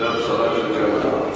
всегда в салате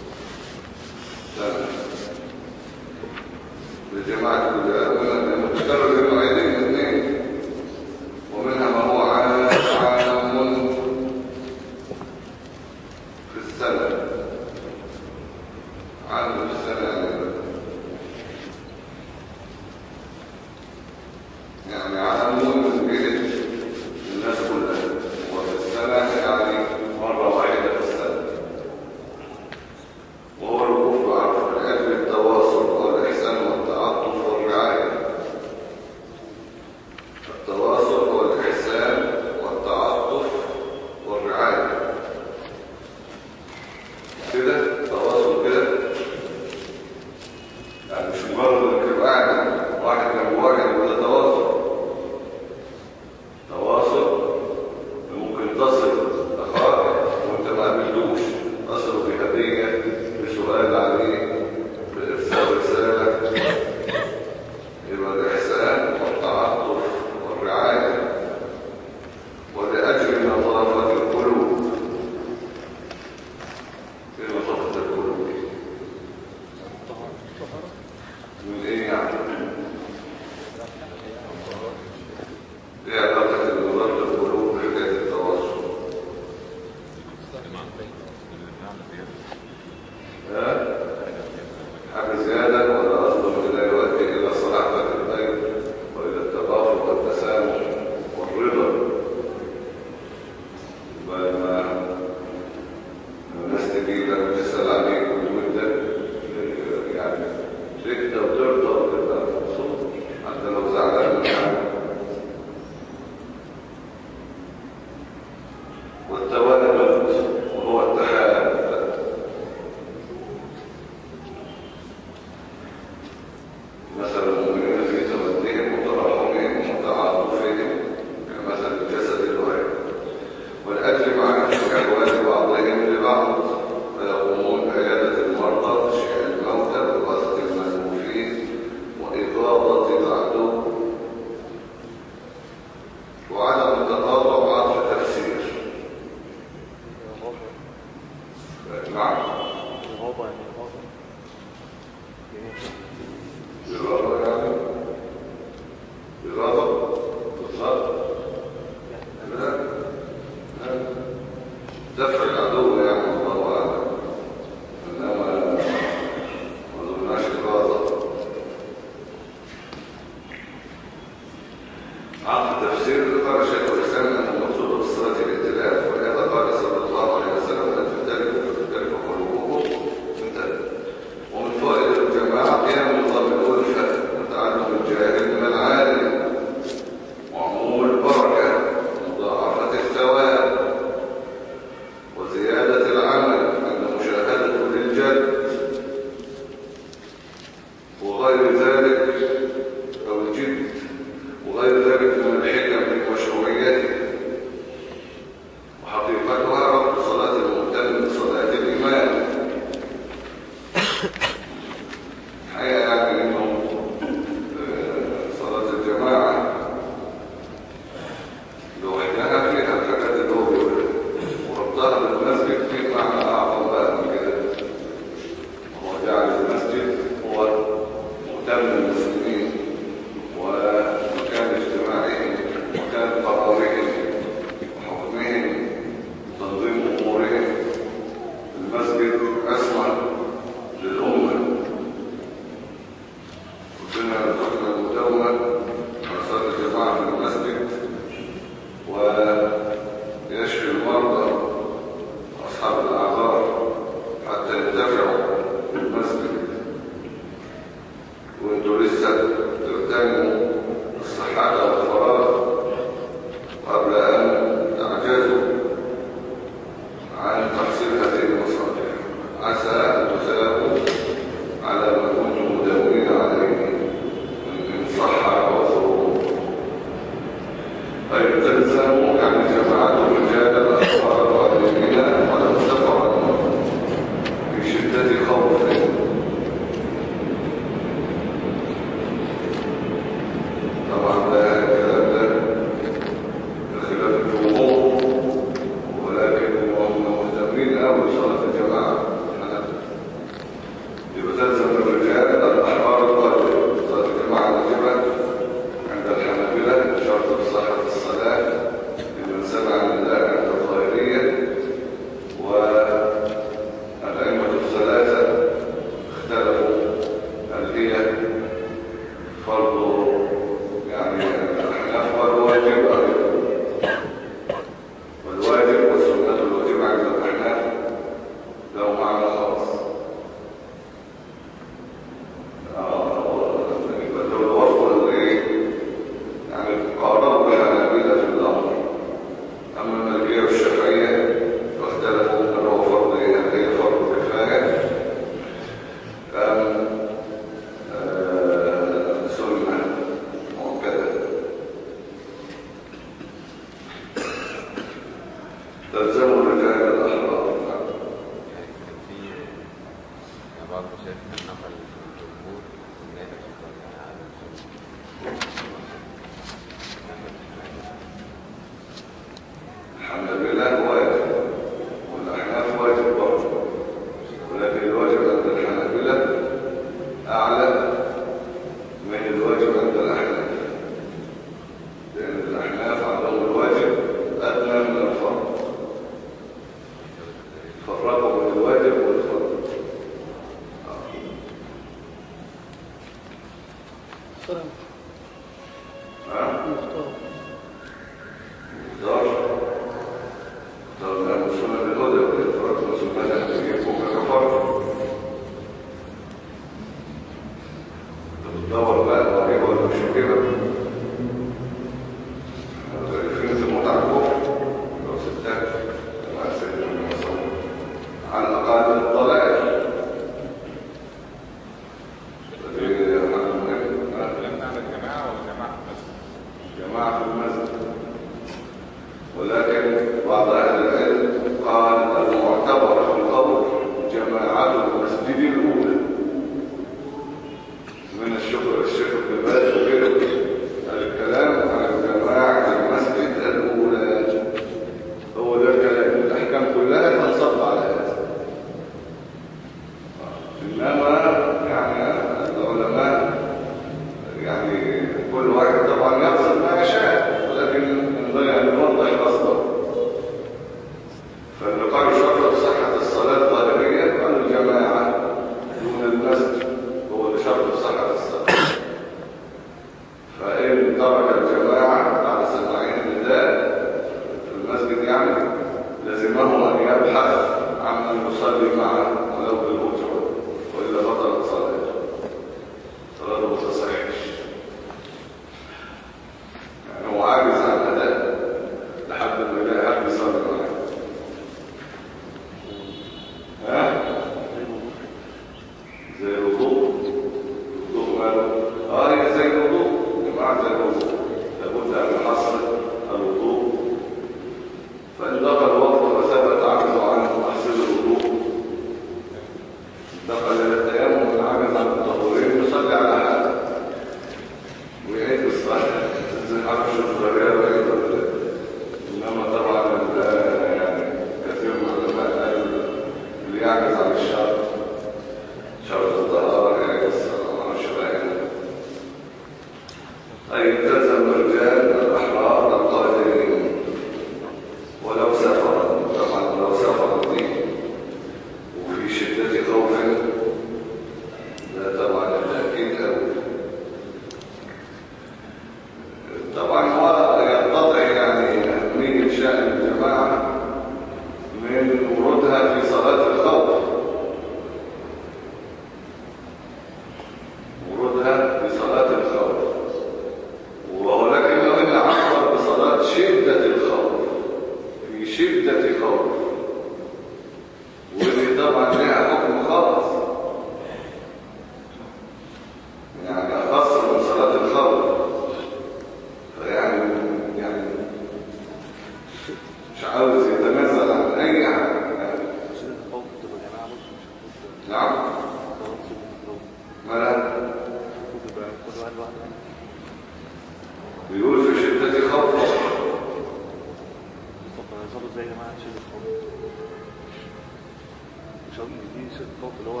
دي ست اللي هو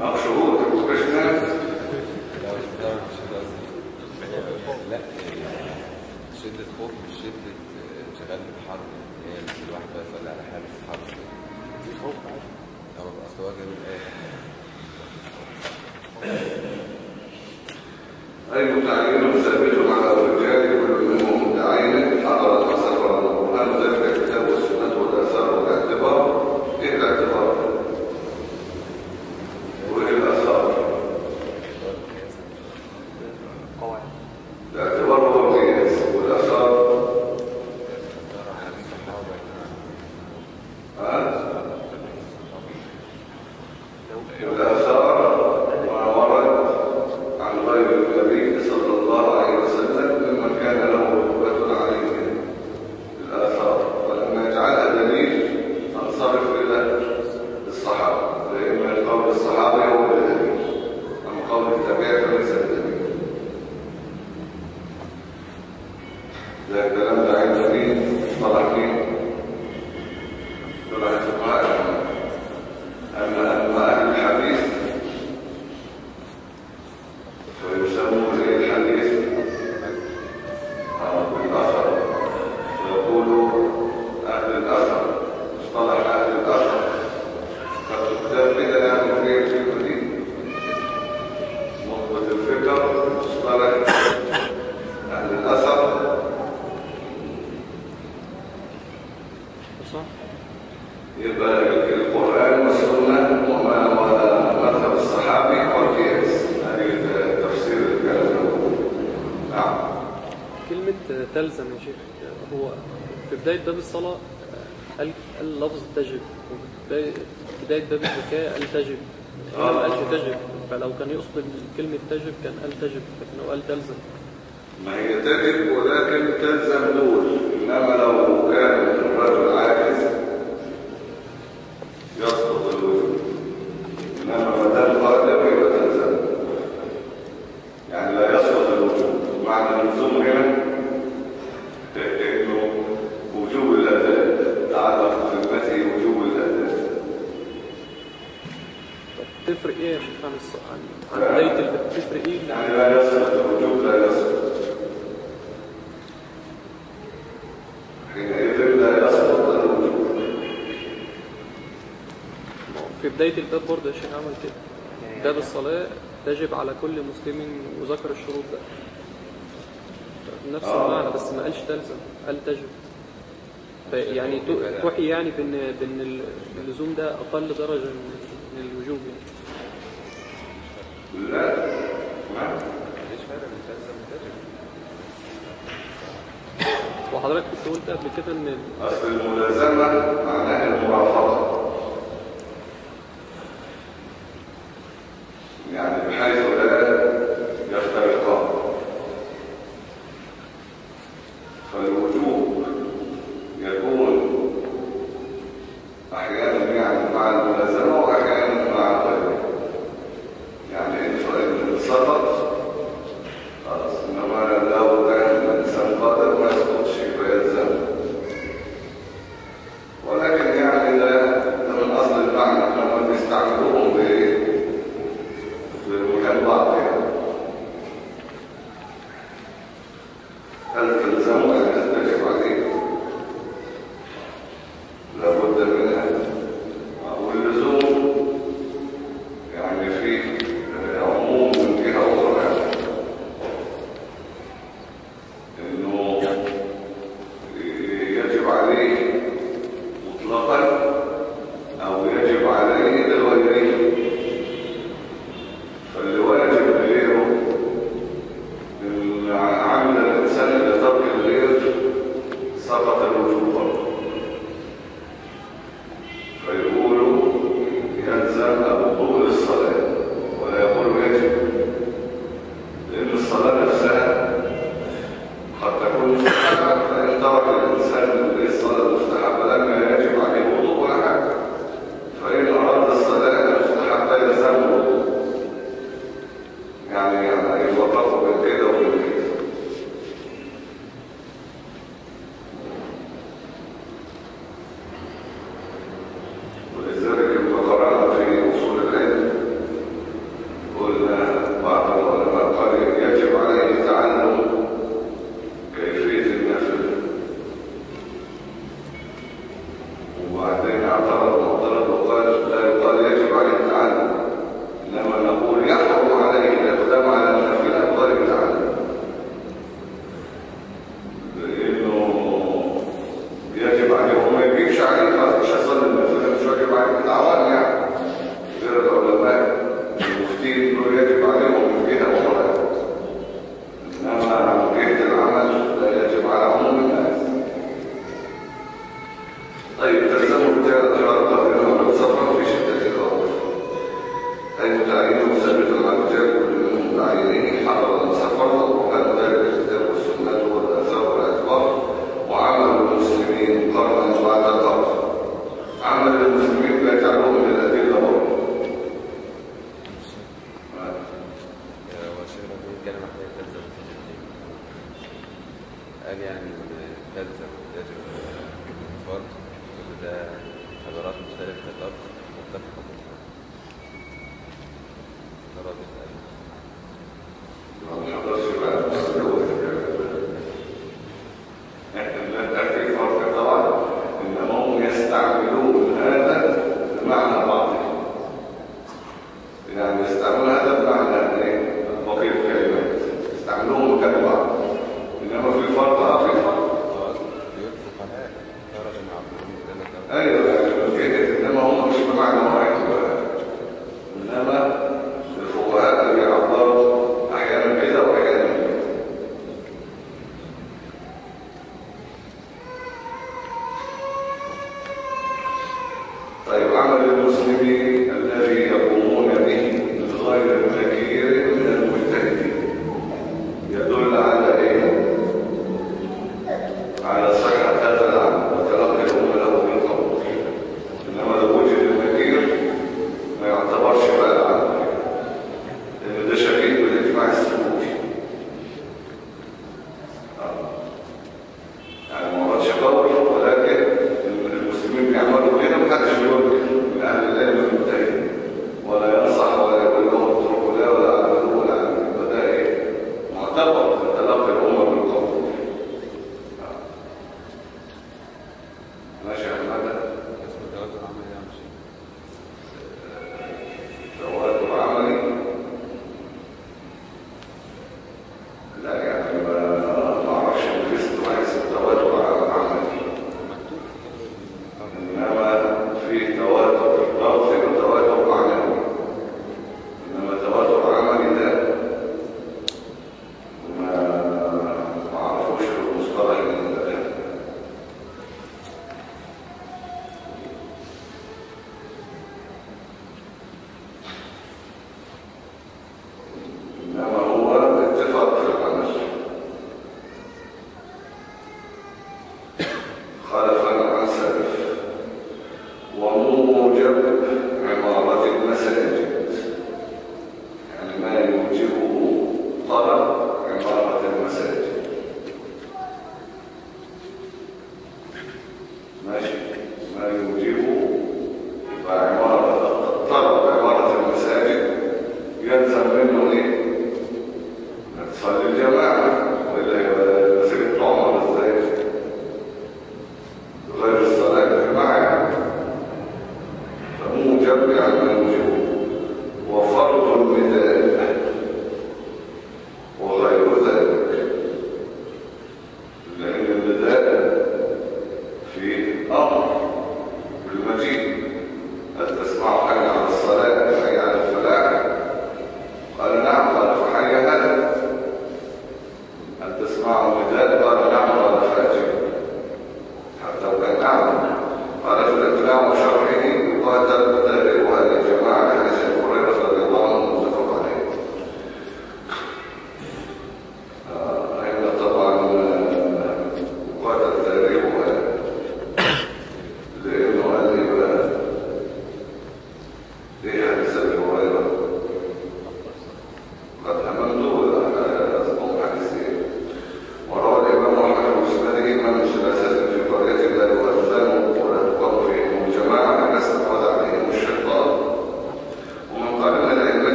آه شهور لا شدة خوف مش شدة انشغال بالحرب هي مش الواحد بقى يصلي على حاله في حرب دي خوف عادي آه بقى اصل هو الايه اي متعلمين مستقبلهم على كل مسلم وذكر الشروط ده. نفس آه. المعنى بس ما قالش تلزم. قال تجب. يعني توحي يعني بان بإن اللزوم ده أقل درجة من الوجوب يعني. لا. تلزم وحضرتك كنت قلت قبل كده ان أصل الملازمة معناها المرافقة.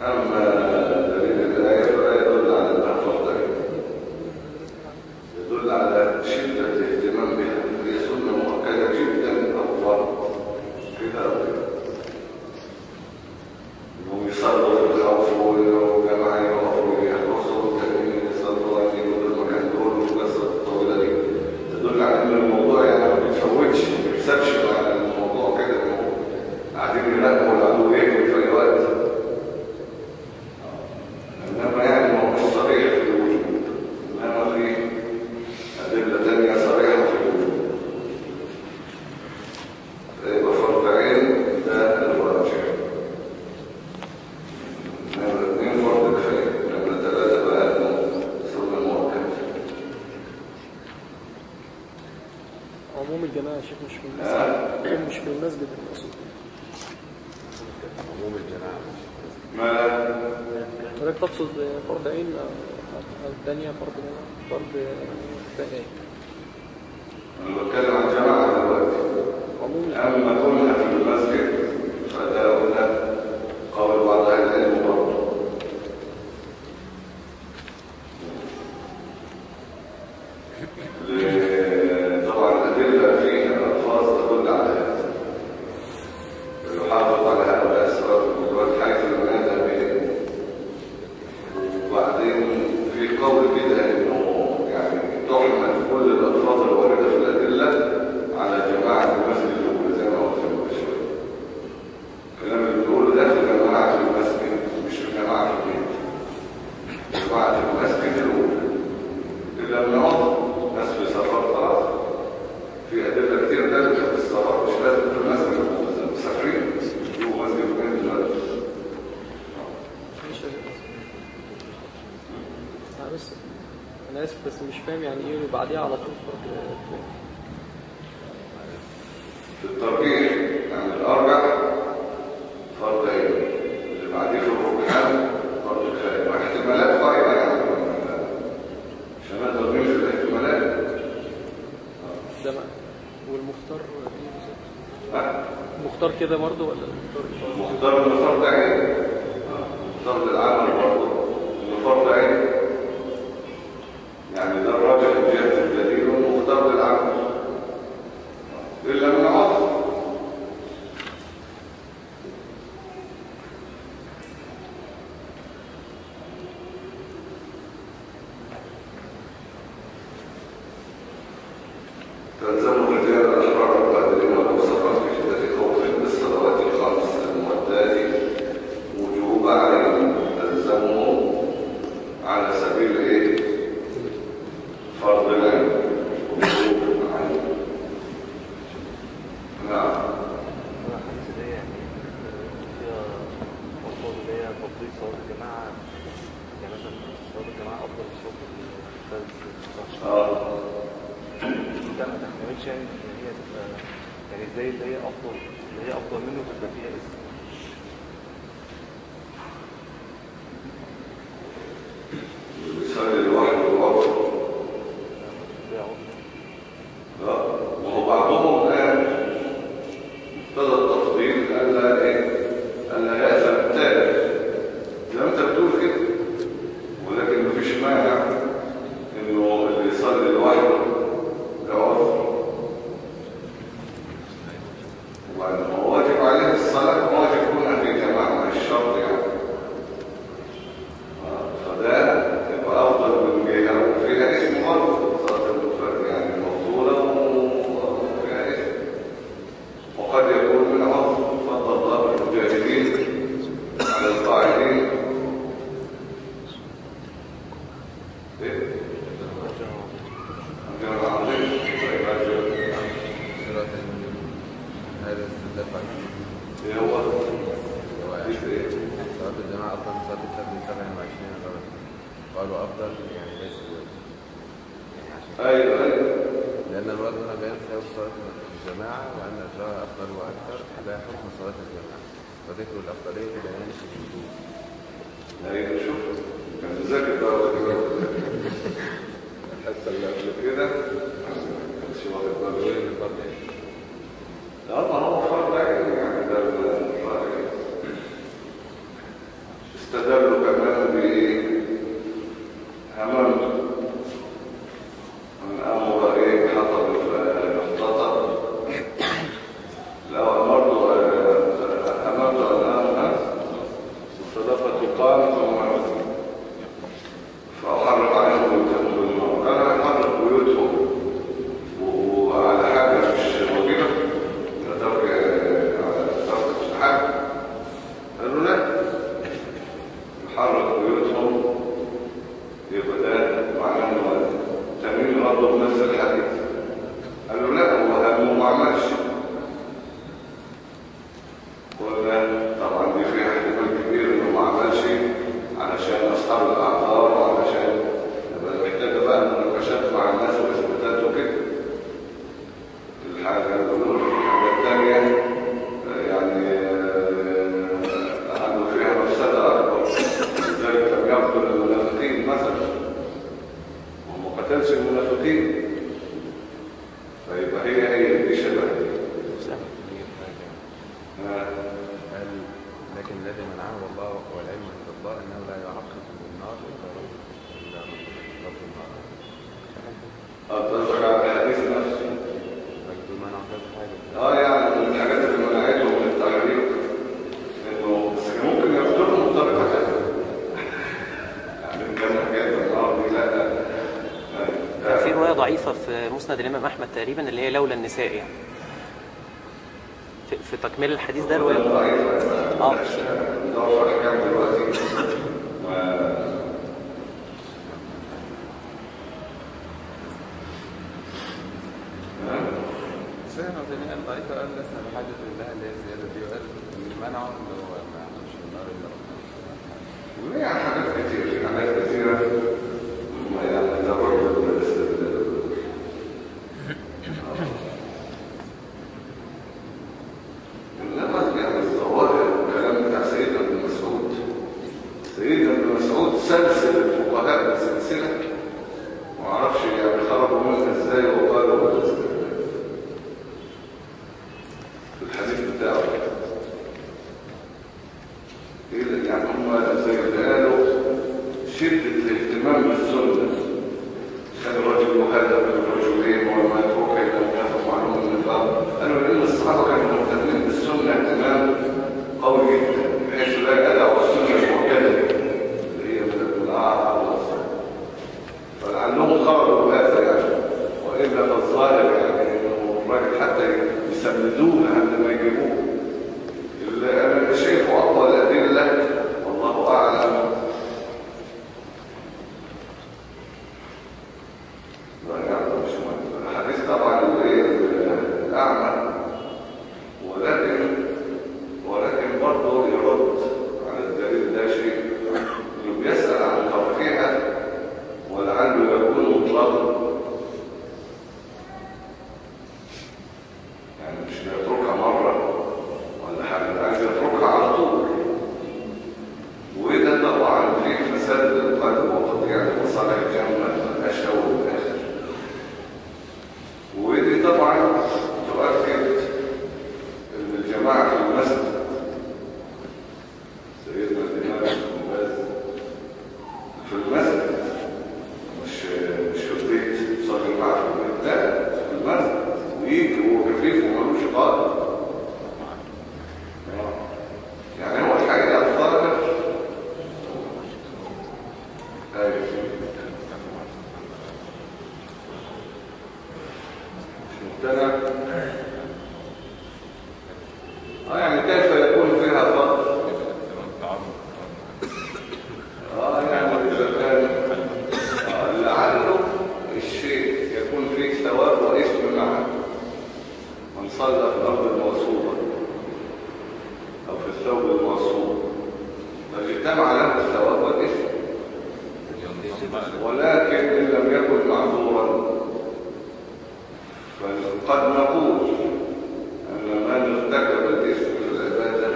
أما دليل مختار كده الجماعه يعني مثلا شغل الجماعه افضل من شغل الفرد أه ما تحتملش يعني ان هي تبقى يعني إزاي اللي هي افضل اللي هي أفضل منه تبقى فيها اسم. ضعيفة في مسند الإمام أحمد تقريبا اللي هي لولا النساء يعني. في تكمل الحديث ده الرواية آه. من ارتكب الاثم والعباده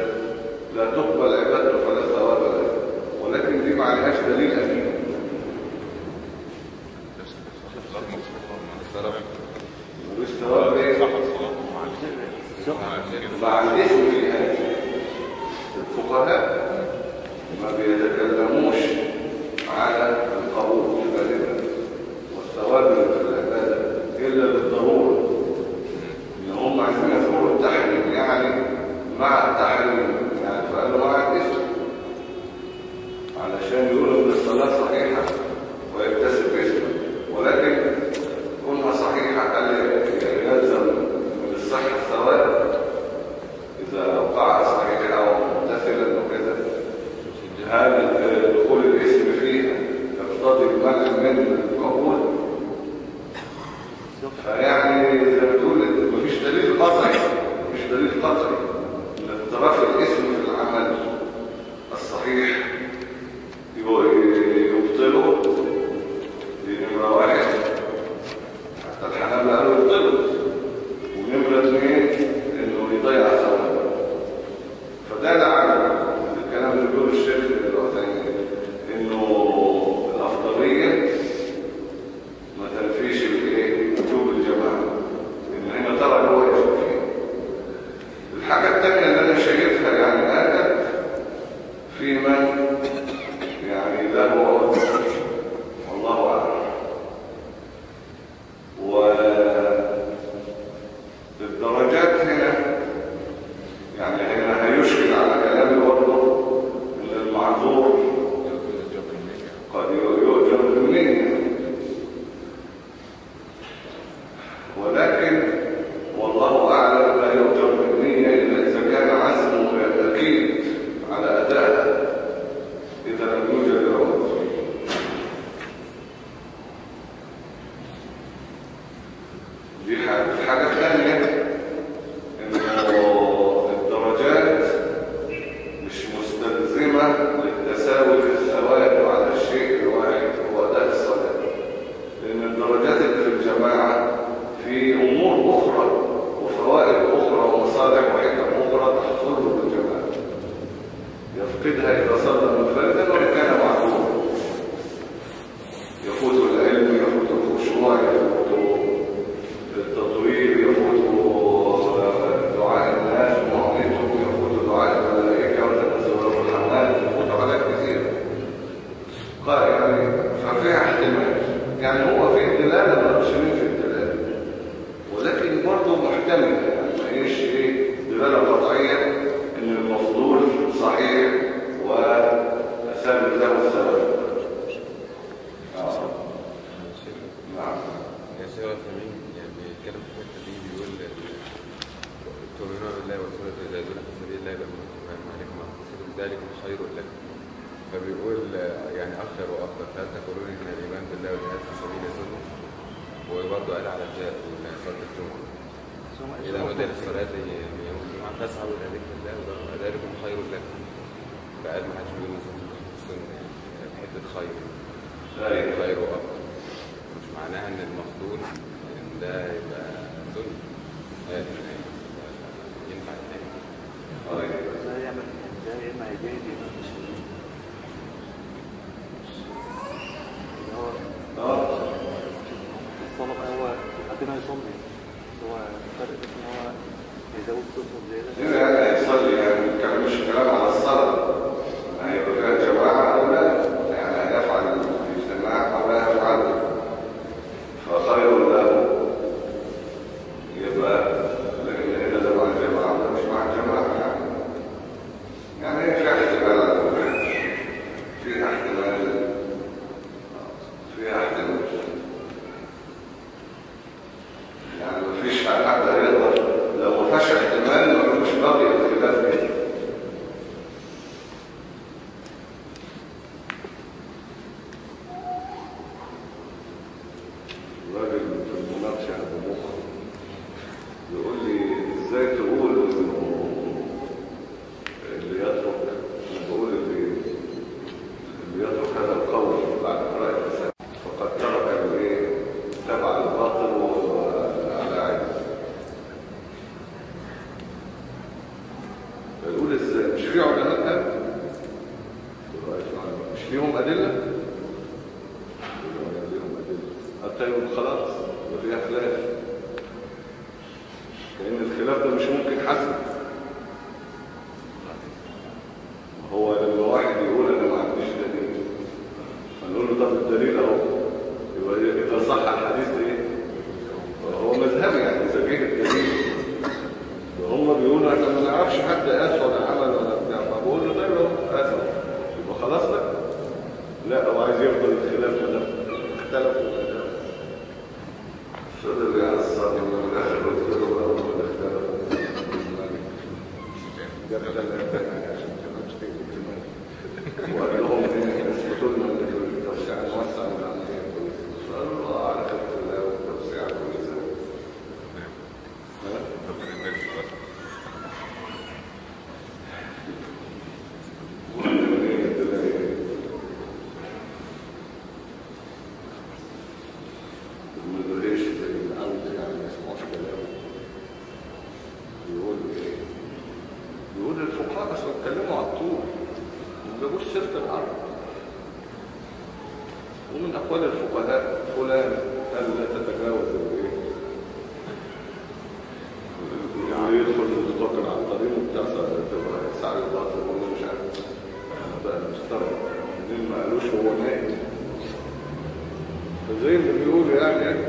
لا تقبل عبادته فلا ثواب له. ولكن دي ما عليهاش دليل أكيد. تؤمنون بالله ورسوله وتجاهدون في سبيل الله بأموالكم وأموالكم وأنفسكم ذلك خير لكم. فبيقول يعني أخر وأخر فلا تقولون إن الإيمان بالله والجهاد في سبيل سنة وبرضه قال على صلاة الجمعة. إذا مدير الصلاة يوم الجمعة. فاسعوا إلى ذكر الله وذلكم خير لكم. فقال ما حدش بيقول السنة يعني حتة خير. خير وأفضل. مش معناها إن المفضول إن ده يبقى سنة الطلبة هو عندنا يصلي هو فرق ان هو يزود صوته زيادة زي اللي بيقولوا يعني.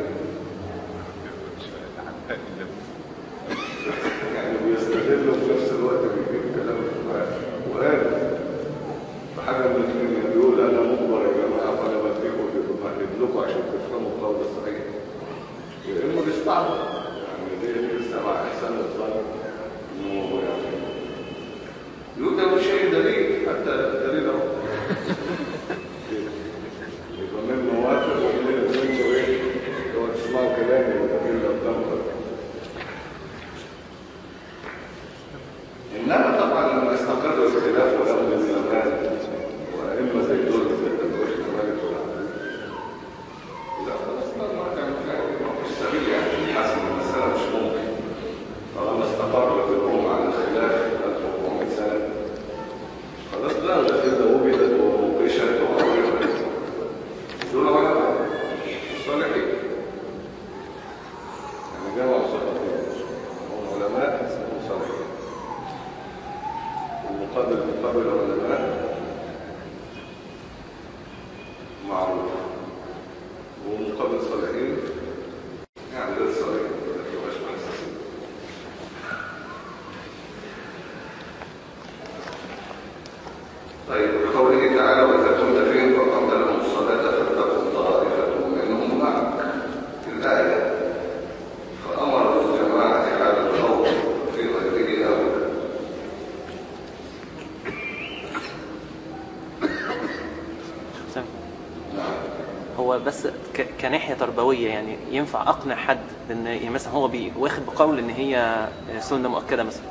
قوية يعني ينفع أقنع حد إن يعني مثلا هو واخد بقول إن هي سنة مؤكدة مثلا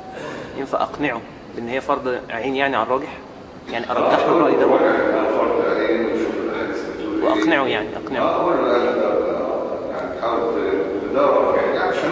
ينفع أقنعه بإن هي فرض عين يعني على الراجح؟ يعني أرجح له الراي ده؟ وأقنعه يعني أقنعه. آه يعني حاول تدور يعني عشان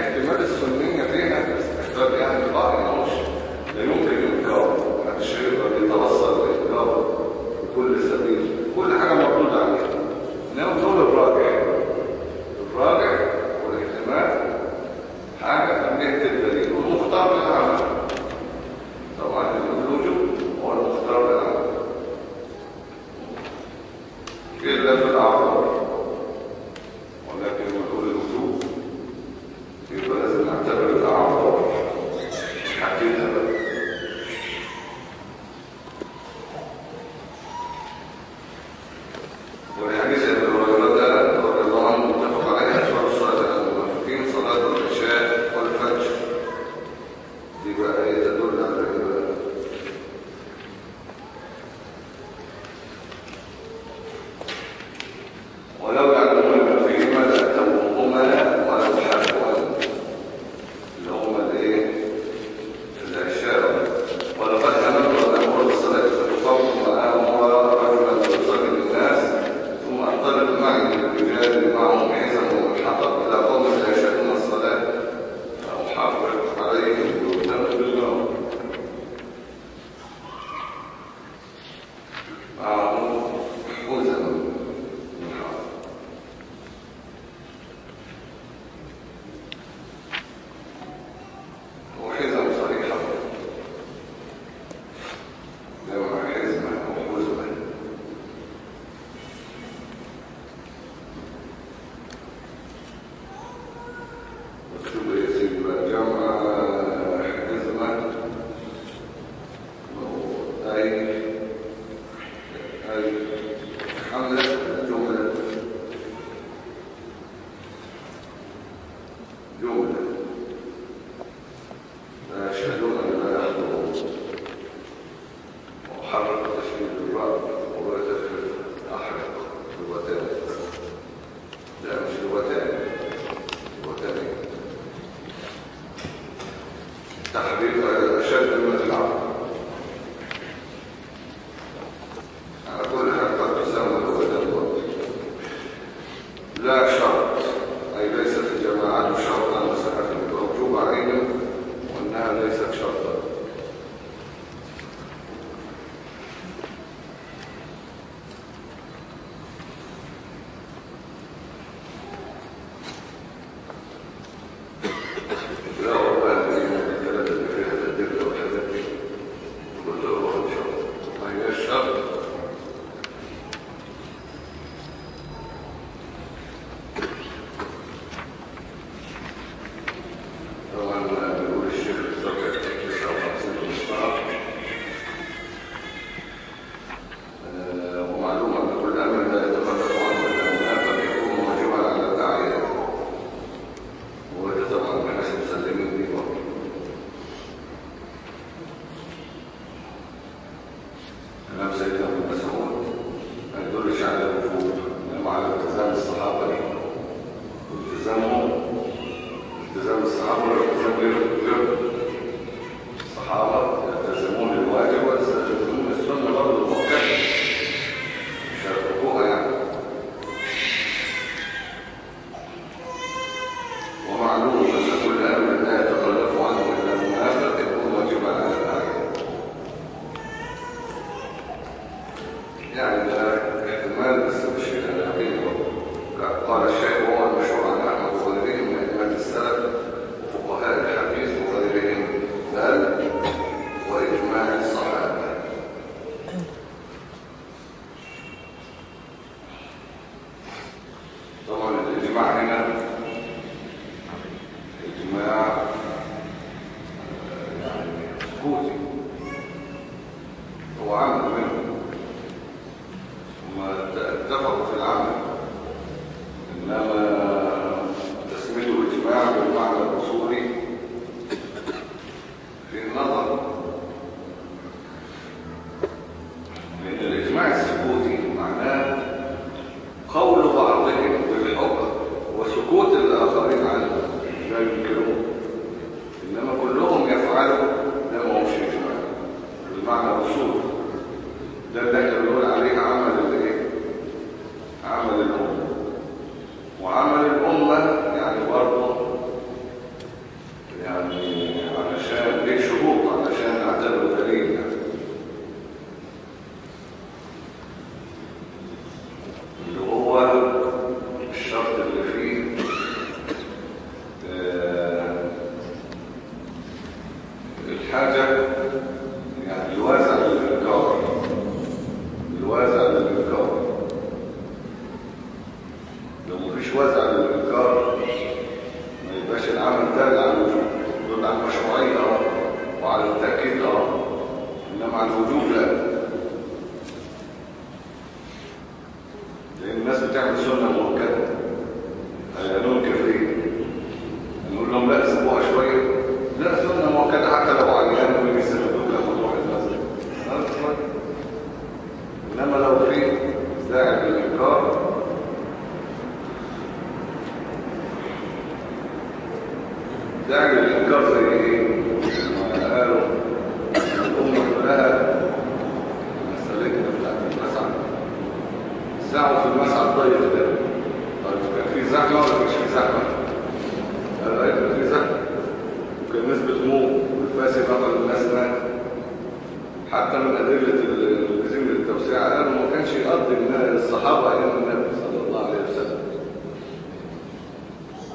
يعني هي احتمال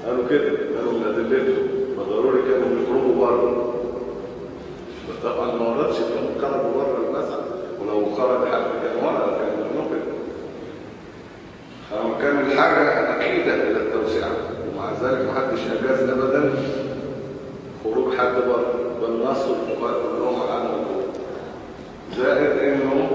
قالوا كده قالوا من أدلته فضروري كانوا بيخرجوا بره. بس طبعا ما وردش كانوا خرجوا بره المسجد. ولو خرج حد كان ورد كان ممكن أو كان الحاجة أكيدة إلى التوسعة. ومع ذلك ما حدش أجاز أبدا خروج حد بره. بل نصر الفقهاء كلهم على زائد إنه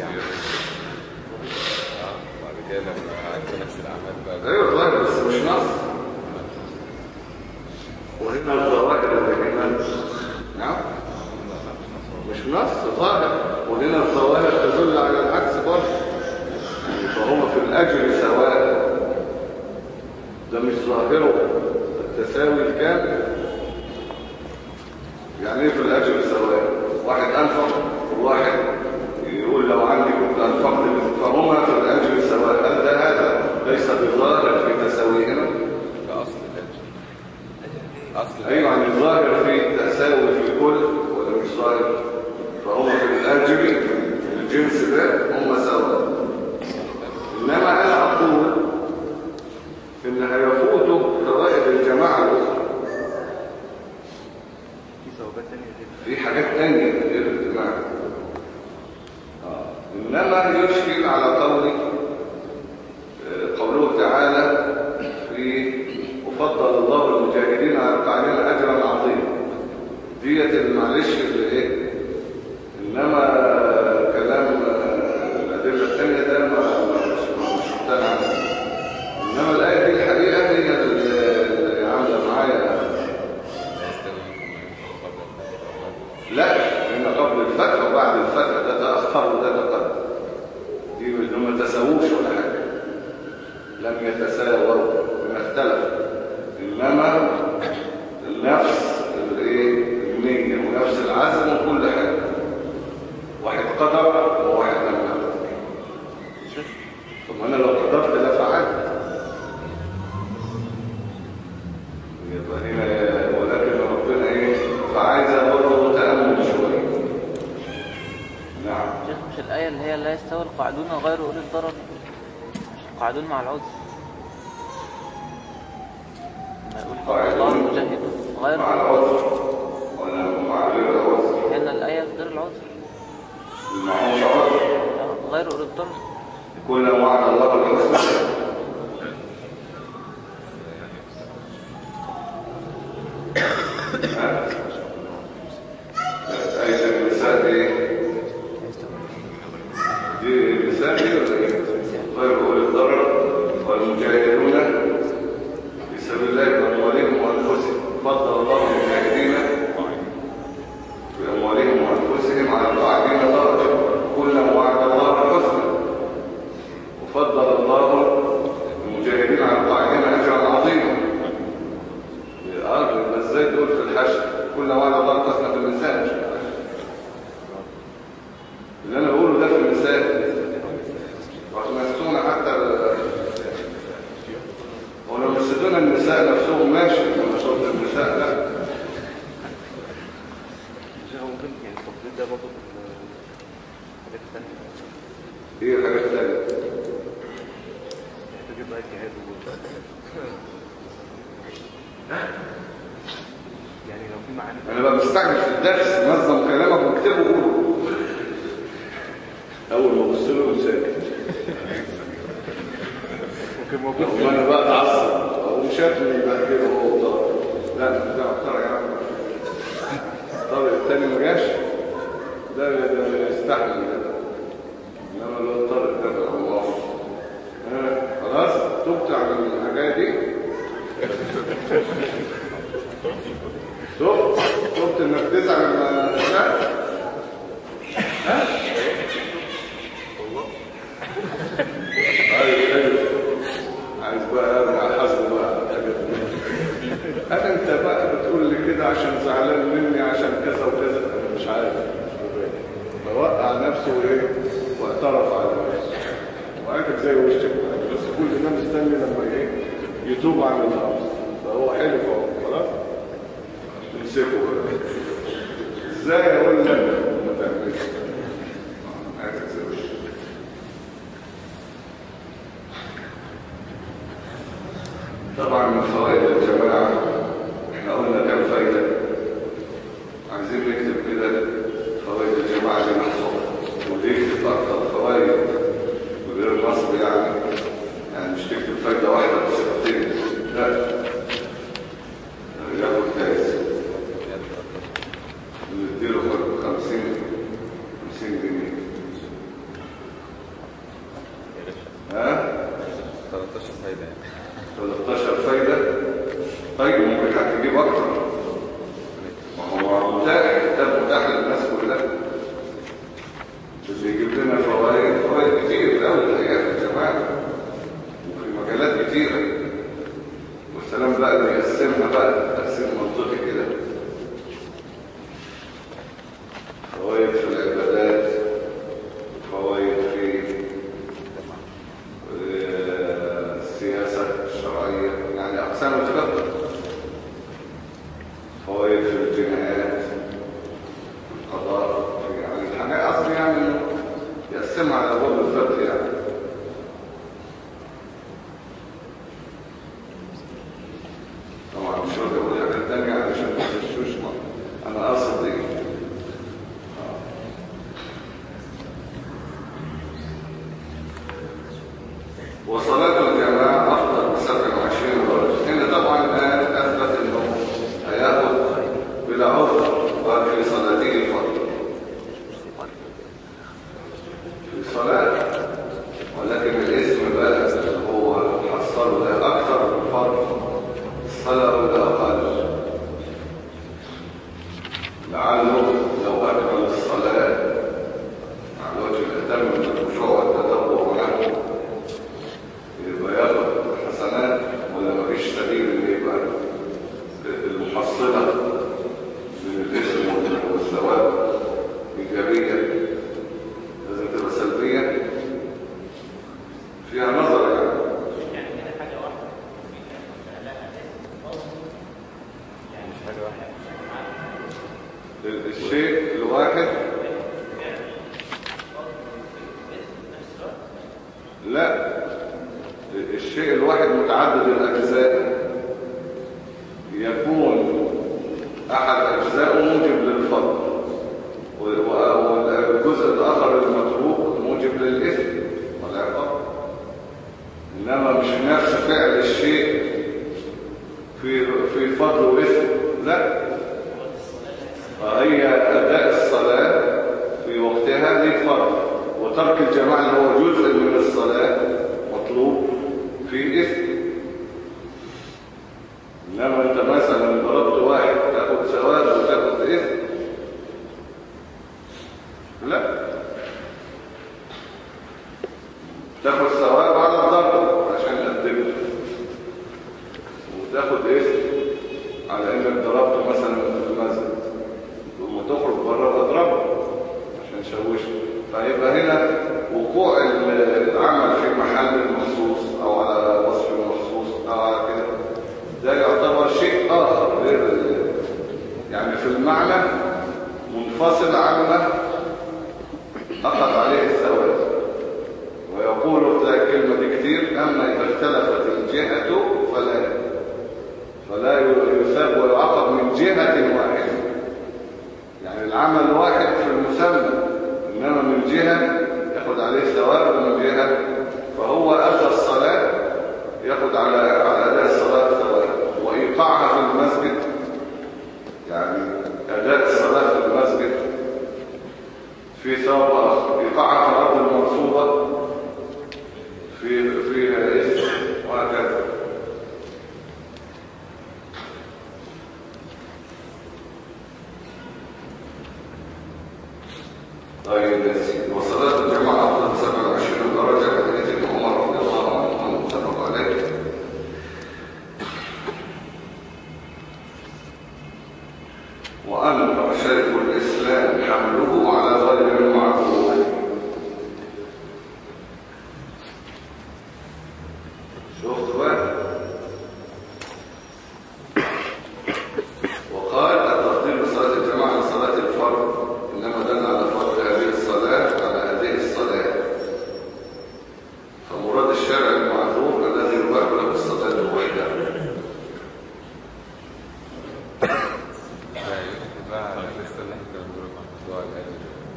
يعني بعد كده لما قعدت نفس الاعمال بقى أيوه والله بس مش نص وهنا الظواهر اللي هنا نعم مش نص ظاهر وهنا الظواهر تدل على العكس برضه فهم في الاجر سواء ده مش ظاهره التساوي الكامل إيه الحاجة الثانية تجيب بقى يعني لو في معاني أنا بقى مستعجل في الدرس نظم كلامك واكتبه كله. أول ما بص له ساكت. ممكن موجود أنا بقى أتعصب. وشافني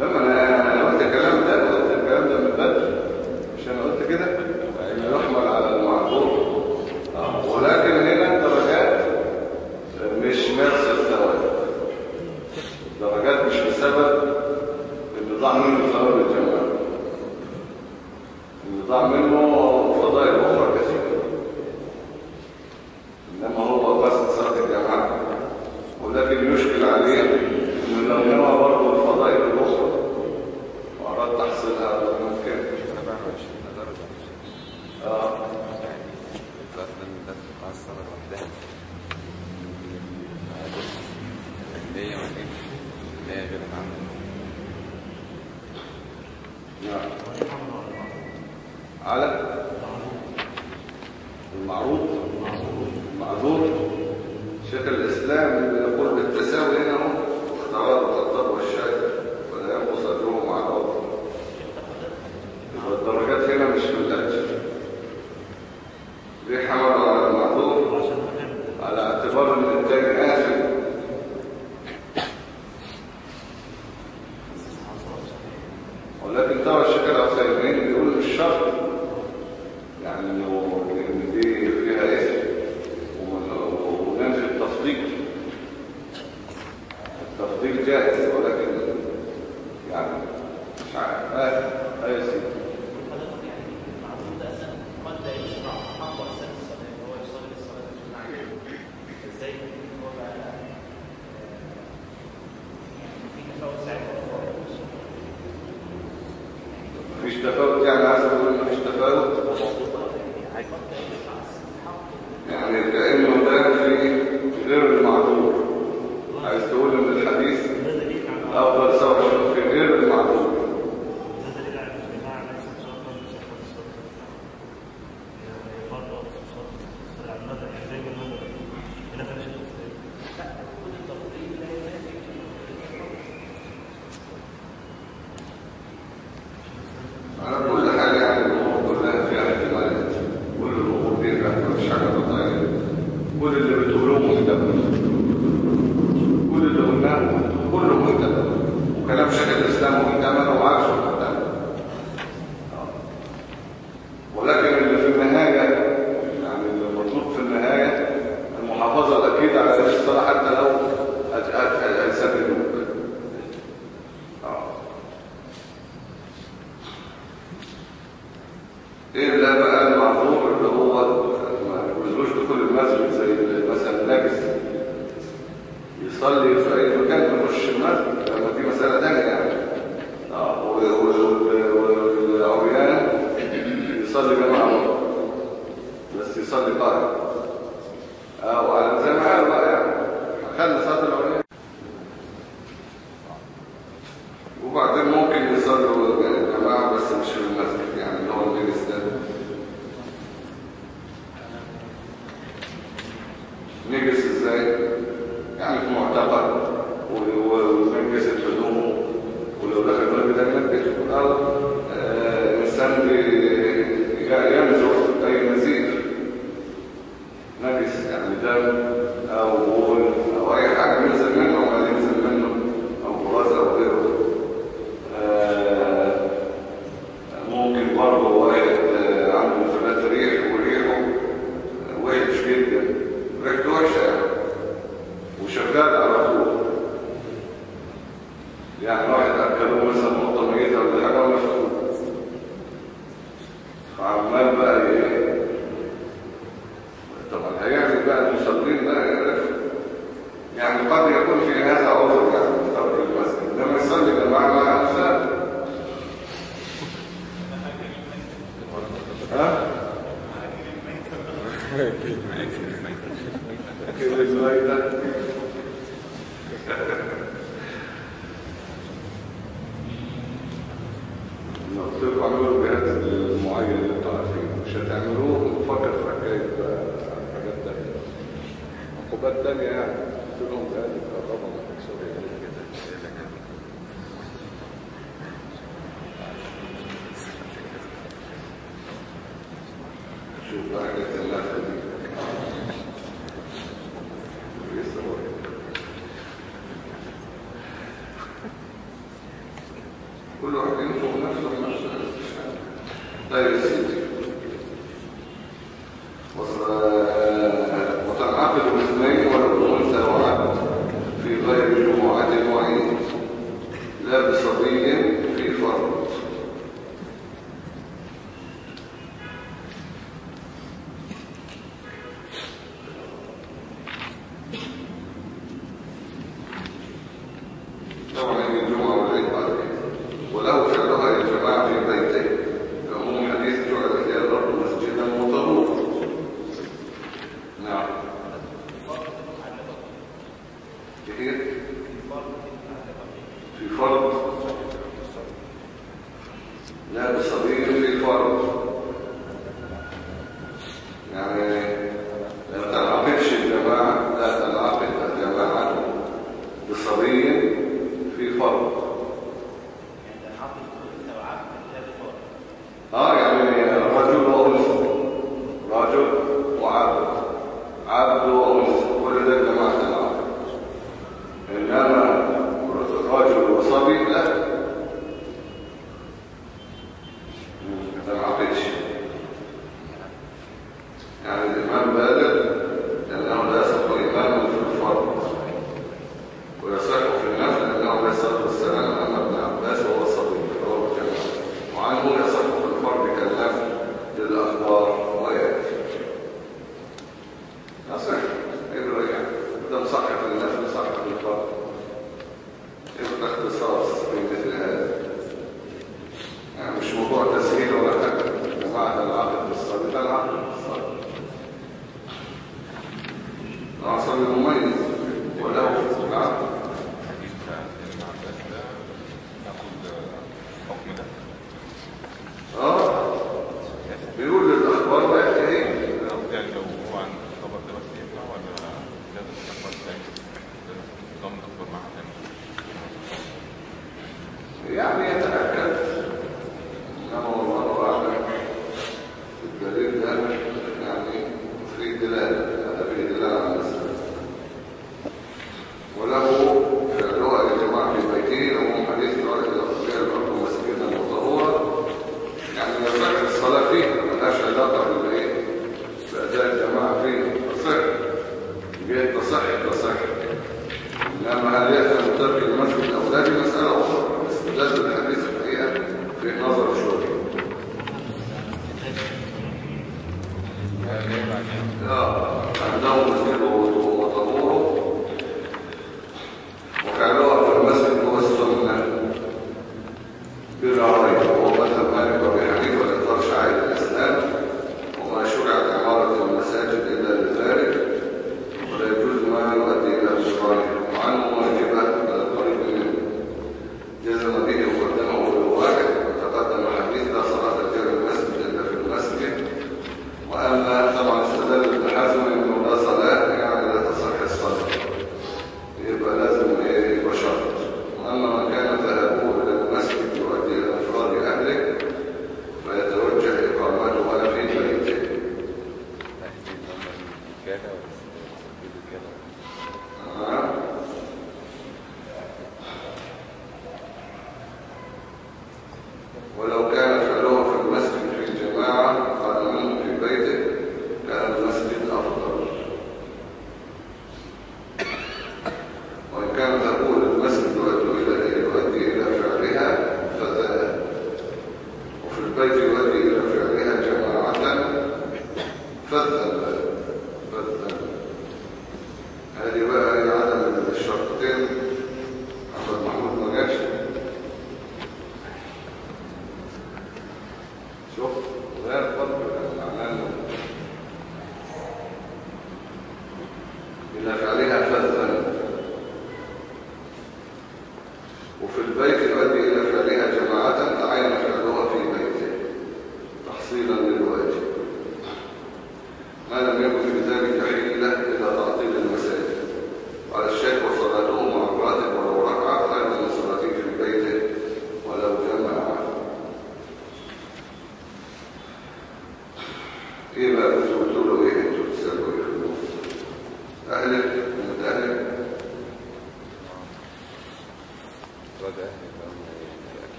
لما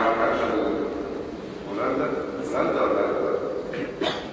معاك من هولندا هولندا ولا